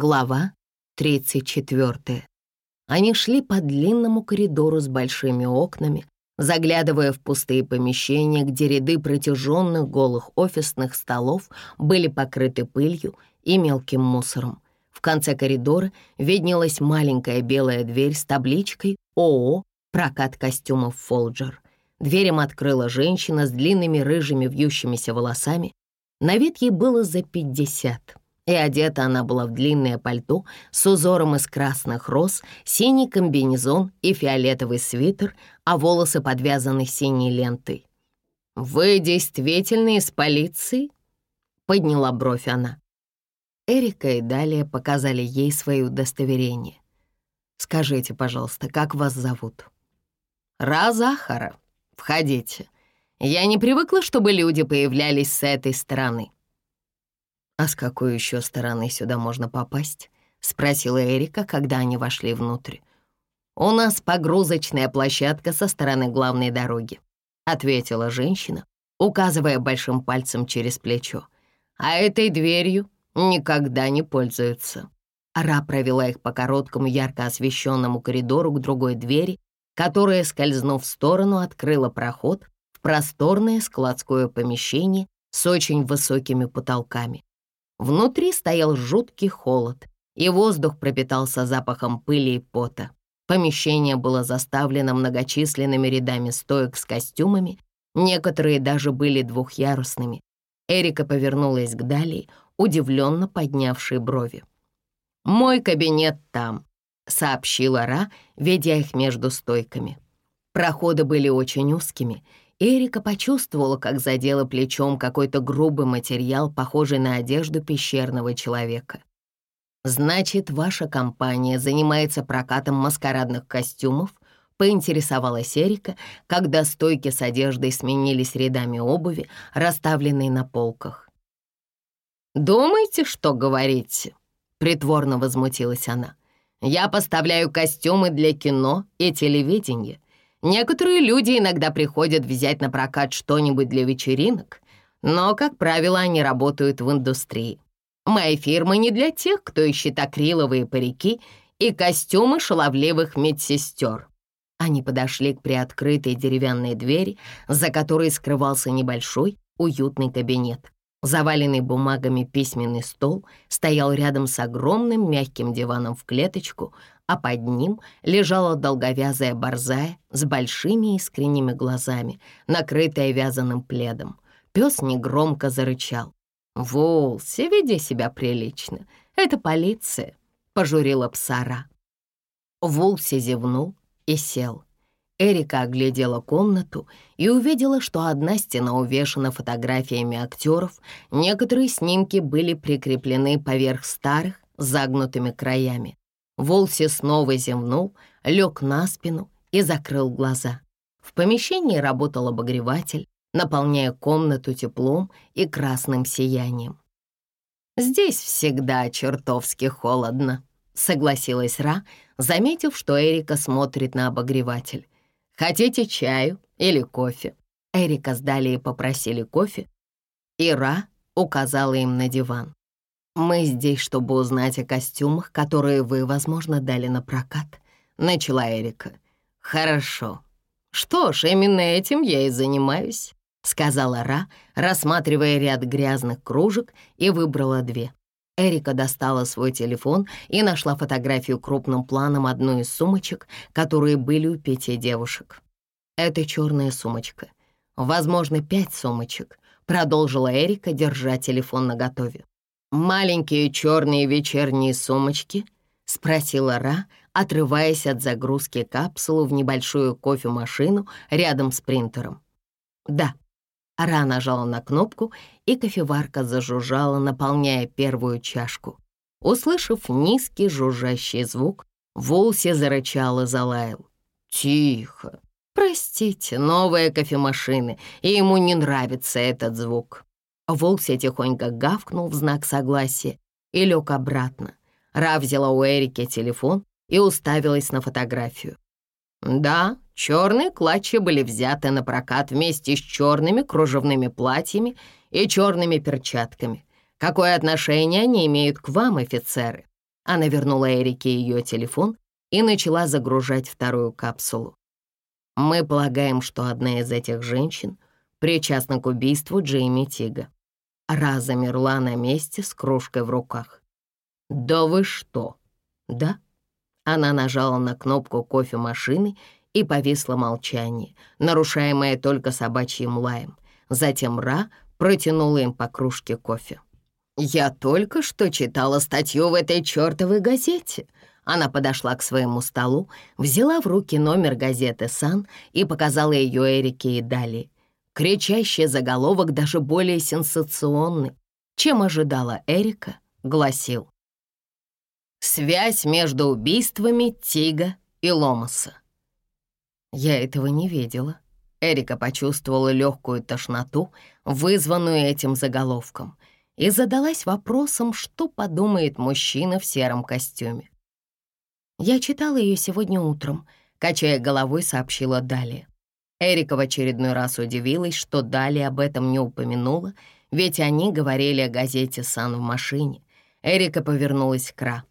Глава 34. Они шли по длинному коридору с большими окнами, заглядывая в пустые помещения, где ряды протяженных голых офисных столов были покрыты пылью и мелким мусором. В конце коридора виднелась маленькая белая дверь с табличкой «ООО. Прокат костюмов Фолджер». Дверь им открыла женщина с длинными рыжими вьющимися волосами. На вид ей было за пятьдесят и одета она была в длинное пальто с узором из красных роз, синий комбинезон и фиолетовый свитер, а волосы подвязаны синей лентой. «Вы действительно из полиции?» — подняла бровь она. Эрика и далее показали ей свои удостоверения. «Скажите, пожалуйста, как вас зовут?» «Ра Захара. Входите. Я не привыкла, чтобы люди появлялись с этой стороны». «А с какой еще стороны сюда можно попасть?» — спросила Эрика, когда они вошли внутрь. «У нас погрузочная площадка со стороны главной дороги», — ответила женщина, указывая большим пальцем через плечо. «А этой дверью никогда не пользуются». Ара провела их по короткому ярко освещенному коридору к другой двери, которая, скользнув в сторону, открыла проход в просторное складское помещение с очень высокими потолками. Внутри стоял жуткий холод, и воздух пропитался запахом пыли и пота. Помещение было заставлено многочисленными рядами стоек с костюмами, некоторые даже были двухъярусными. Эрика повернулась к Далии, удивленно поднявшей брови. «Мой кабинет там», — сообщила Ра, ведя их между стойками. Проходы были очень узкими, Эрика почувствовала, как задела плечом какой-то грубый материал, похожий на одежду пещерного человека. «Значит, ваша компания занимается прокатом маскарадных костюмов?» — поинтересовалась Эрика, когда стойки с одеждой сменились рядами обуви, расставленной на полках. «Думаете, что говорите?» — притворно возмутилась она. «Я поставляю костюмы для кино и телевидения. Некоторые люди иногда приходят взять на прокат что-нибудь для вечеринок, но, как правило, они работают в индустрии. Моя фирма не для тех, кто ищет акриловые парики и костюмы шаловливых медсестер. Они подошли к приоткрытой деревянной двери, за которой скрывался небольшой, уютный кабинет. Заваленный бумагами письменный стол стоял рядом с огромным мягким диваном в клеточку, а под ним лежала долговязая борзая с большими искренними глазами, накрытая вязаным пледом. Пес негромко зарычал. «Волси, веди себя прилично. Это полиция», — пожурила псара. Волси зевнул и сел. Эрика оглядела комнату и увидела, что одна стена увешана фотографиями актеров, некоторые снимки были прикреплены поверх старых, загнутыми краями. Волси снова зевнул, лег на спину и закрыл глаза. В помещении работал обогреватель, наполняя комнату теплом и красным сиянием. «Здесь всегда чертовски холодно», — согласилась Ра, заметив, что Эрика смотрит на обогреватель. «Хотите чаю или кофе?» Эрика с Далией попросили кофе, и Ра указала им на диван. «Мы здесь, чтобы узнать о костюмах, которые вы, возможно, дали на прокат», — начала Эрика. «Хорошо. Что ж, именно этим я и занимаюсь», — сказала Ра, рассматривая ряд грязных кружек и выбрала две. Эрика достала свой телефон и нашла фотографию крупным планом одной из сумочек, которые были у пяти девушек. «Это черная сумочка. Возможно, пять сумочек», — продолжила Эрика, держа телефон наготове. «Маленькие черные вечерние сумочки?» — спросила Ра, отрываясь от загрузки капсулы в небольшую кофемашину рядом с принтером. «Да». Ра нажала на кнопку, и кофеварка зажужжала, наполняя первую чашку. Услышав низкий жужжащий звук, Волси зарычал и залаял. «Тихо! Простите, новая кофемашина, и ему не нравится этот звук». Волкси тихонько гавкнул в знак согласия и лег обратно. Ра взяла у Эрики телефон и уставилась на фотографию. Да, черные клатчи были взяты на прокат вместе с черными кружевными платьями и черными перчатками. Какое отношение они имеют к вам, офицеры? Она вернула Эрике ее телефон и начала загружать вторую капсулу. Мы полагаем, что одна из этих женщин причастна к убийству Джейми Тига. Ра замерла на месте с кружкой в руках. «Да вы что?» «Да?» Она нажала на кнопку кофемашины, и повисло молчание, нарушаемое только собачьим лаем. Затем Ра протянула им по кружке кофе. «Я только что читала статью в этой чертовой газете». Она подошла к своему столу, взяла в руки номер газеты «Сан» и показала ее Эрике и Дали. Кричащий заголовок, даже более сенсационный, чем ожидала Эрика, гласил «Связь между убийствами Тига и Ломаса». Я этого не видела. Эрика почувствовала легкую тошноту, вызванную этим заголовком, и задалась вопросом, что подумает мужчина в сером костюме. «Я читала ее сегодня утром», — качая головой, сообщила Далия. Эрика в очередной раз удивилась, что Далия об этом не упомянула, ведь они говорили о газете «Сан» в машине. Эрика повернулась к Ра.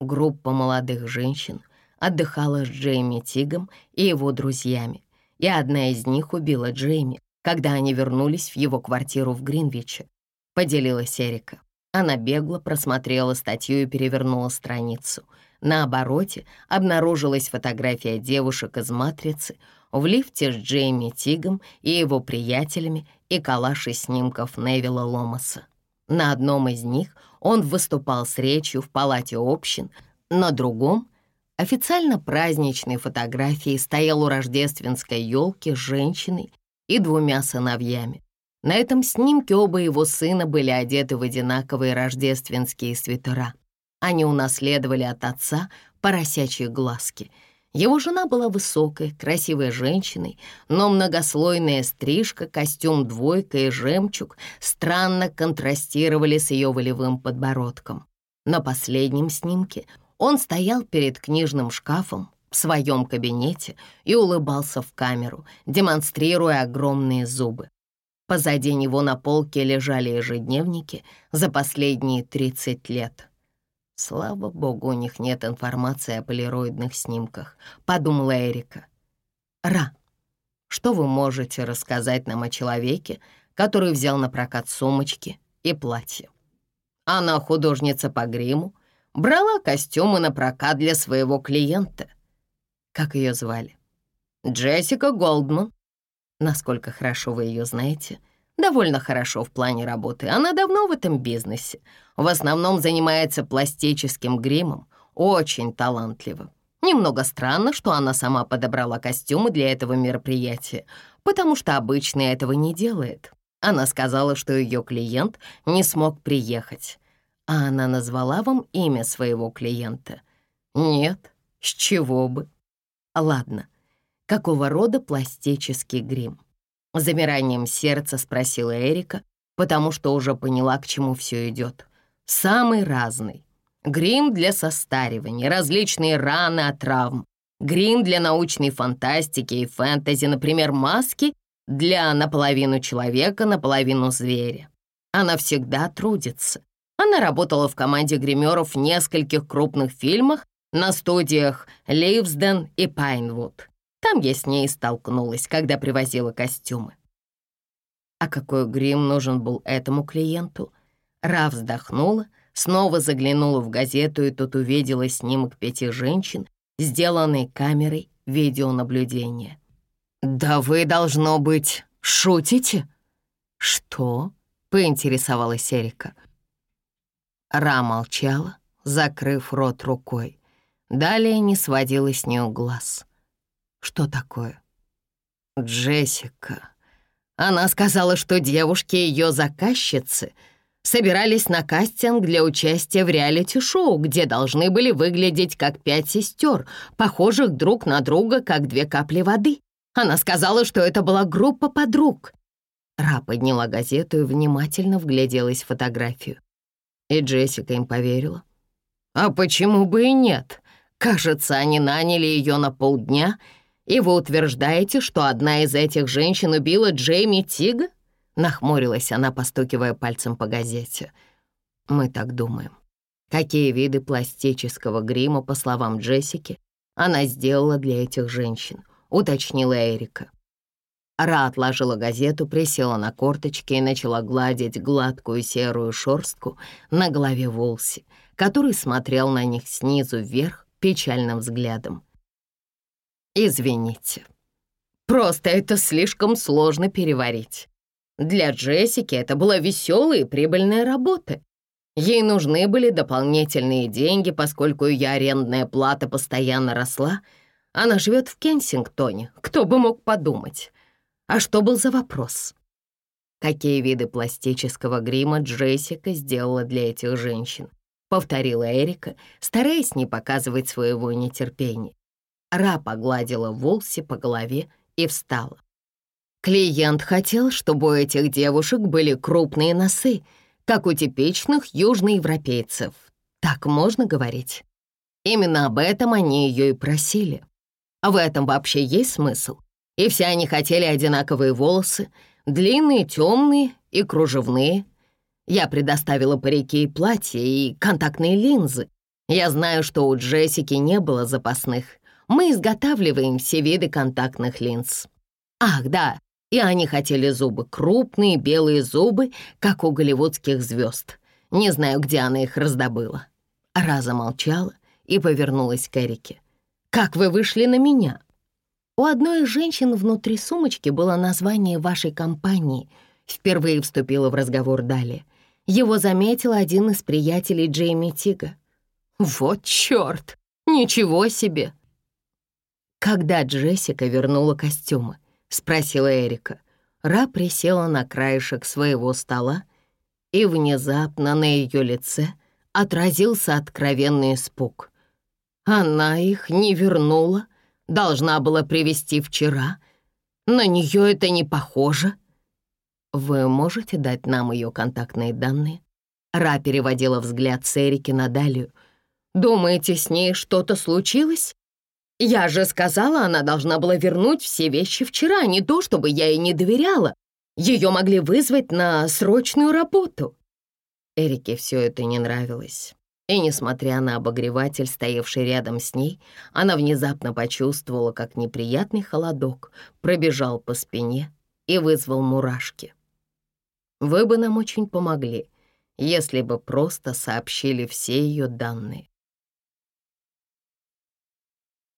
Группа молодых женщин — отдыхала с Джейми Тигом и его друзьями, и одна из них убила Джейми, когда они вернулись в его квартиру в Гринвиче, поделилась Эрика. Она бегло просмотрела статью и перевернула страницу. На обороте обнаружилась фотография девушек из «Матрицы» в лифте с Джейми Тигом и его приятелями и коллаж из снимков Невилла Ломаса. На одном из них он выступал с речью в палате общин, на другом Официально праздничной фотографии стоял у рождественской елки с женщиной и двумя сыновьями. На этом снимке оба его сына были одеты в одинаковые рождественские свитера. Они унаследовали от отца поросячьи глазки. Его жена была высокой, красивой женщиной, но многослойная стрижка, костюм двойка и жемчуг странно контрастировали с ее волевым подбородком. На последнем снимке — он стоял перед книжным шкафом в своем кабинете и улыбался в камеру, демонстрируя огромные зубы. Позади него на полке лежали ежедневники за последние 30 лет. «Слава богу, у них нет информации о полироидных снимках», — подумала Эрика. «Ра, что вы можете рассказать нам о человеке, который взял на прокат сумочки и платье? Она художница по гриму, брала костюмы на прокат для своего клиента. Как ее звали? Джессика Голдман. Насколько хорошо вы ее знаете? Довольно хорошо в плане работы. Она давно в этом бизнесе. В основном занимается пластическим гримом. Очень талантливо. Немного странно, что она сама подобрала костюмы для этого мероприятия, потому что обычно этого не делает. Она сказала, что ее клиент не смог приехать. А она назвала вам имя своего клиента? Нет, с чего бы? Ладно, какого рода пластический грим? Замиранием сердца спросила Эрика, потому что уже поняла, к чему все идет. Самый разный. Грим для состаривания, различные раны от травм, грим для научной фантастики и фэнтези, например, маски для наполовину человека, наполовину зверя. Она всегда трудится, она работала в команде гримеров в нескольких крупных фильмах на студиях Ливсден и Пайнвуд. Там я с ней столкнулась, когда привозила костюмы. А какой грим нужен был этому клиенту? Ра вздохнула, снова заглянула в газету и тут увидела снимок пяти женщин, сделанный камерой видеонаблюдения. «Да вы, должно быть, шутите?» «Что?» — поинтересовалась Эрика. Ра молчала, закрыв рот рукой. Далее не сводила с нее глаз. «Что такое?» «Джессика. Она сказала, что девушки ее заказчицы собирались на кастинг для участия в реалити-шоу, где должны были выглядеть как пять сестер, похожих друг на друга, как две капли воды. Она сказала, что это была группа подруг». Ра подняла газету и внимательно вгляделась в фотографию. И Джессика им поверила. А почему бы и нет? Кажется, они наняли ее на полдня, и вы утверждаете, что одна из этих женщин убила Джейми Тига? Нахмурилась она, постукивая пальцем по газете. Мы так думаем. какие виды пластического грима, по словам Джессики, она сделала для этих женщин, уточнила Эрика. Ра отложила газету, присела на корточки и начала гладить гладкую серую шорстку на голове Волси, который смотрел на них снизу вверх печальным взглядом. «Извините, просто это слишком сложно переварить. Для Джессики это была веселая и прибыльная работа. Ей нужны были дополнительные деньги, поскольку ее арендная плата постоянно росла. Она живет в Кенсингтоне, кто бы мог подумать. А что был за вопрос? Какие виды пластического грима Джессика сделала для этих женщин? Повторила Эрика, стараясь не показывать своего нетерпения. Ра погладила Волси по голове и встала. Клиент хотел, чтобы у этих девушек были крупные носы, как у типичных южноевропейцев. Так можно говорить? Именно об этом они ее и просили. А в этом вообще есть смысл? И все они хотели одинаковые волосы, длинные, темные и кружевные. Я предоставила парики и платья, и контактные линзы. Я знаю, что у Джессики не было запасных. Мы изготавливаем все виды контактных линз. Ах, да, и они хотели зубы, крупные белые зубы, как у голливудских звезд. Не знаю, где она их раздобыла. Раза молчала и повернулась к Эрике. «Как вы вышли на меня?» У одной из женщин внутри сумочки было название вашей компании. Впервые вступила в разговор Дали. Его заметил один из приятелей Джейми Тига. «Вот чёрт! Ничего себе!» «Когда Джессика вернула костюмы?» — спросила Эрика. Ра присела на краешек своего стола, и внезапно на ее лице отразился откровенный испуг. «Она их не вернула?» должна была привезти вчера. На нее это не похоже. Вы можете дать нам ее контактные данные? Ра переводила взгляд с Эрики на Далию. Думаете, с ней что-то случилось? Я же сказала, она должна была вернуть все вещи вчера, не то чтобы я ей не доверяла. Ее могли вызвать на срочную работу. Эрике все это не нравилось. И, несмотря на обогреватель, стоявший рядом с ней, она внезапно почувствовала, как неприятный холодок пробежал по спине и вызвал мурашки. Вы бы нам очень помогли, если бы просто сообщили все ее данные.